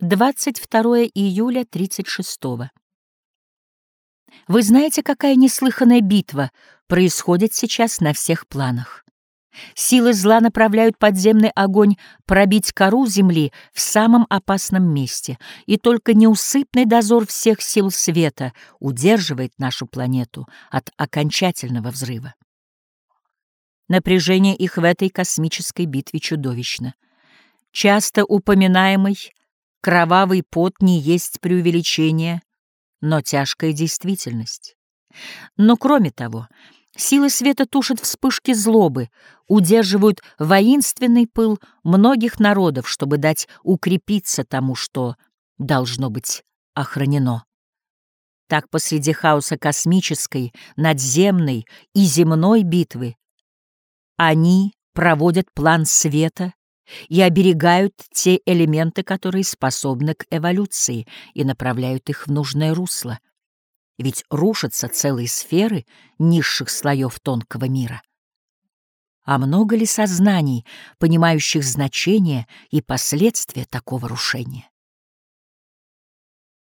22 июля 36 -го. Вы знаете, какая неслыханная битва происходит сейчас на всех планах? Силы зла направляют подземный огонь пробить кору земли в самом опасном месте, и только неусыпный дозор всех сил света удерживает нашу планету от окончательного взрыва. Напряжение их в этой космической битве чудовищно. Часто упоминаемый кровавый пот не есть преувеличение, но тяжкая действительность. Но кроме того, Силы света тушат вспышки злобы, удерживают воинственный пыл многих народов, чтобы дать укрепиться тому, что должно быть охранено. Так посреди хаоса космической, надземной и земной битвы они проводят план света и оберегают те элементы, которые способны к эволюции, и направляют их в нужное русло — ведь рушатся целые сферы низших слоев тонкого мира. А много ли сознаний, понимающих значение и последствия такого рушения?